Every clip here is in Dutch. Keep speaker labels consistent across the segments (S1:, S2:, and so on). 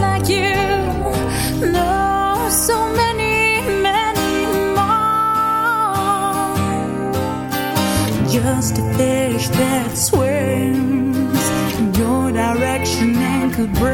S1: like you know so many many more. Just a fish that swims in your direction and could
S2: break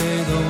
S3: te
S4: doy.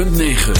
S4: 106.9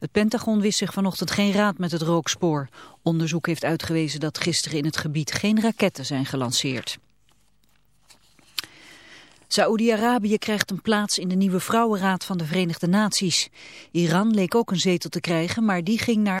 S5: Het Pentagon wist zich vanochtend geen raad met het rookspoor. Onderzoek heeft uitgewezen dat gisteren in het gebied geen raketten zijn gelanceerd. Saoedi-Arabië krijgt een plaats in de nieuwe Vrouwenraad van de Verenigde Naties. Iran leek ook een zetel te krijgen, maar die ging naar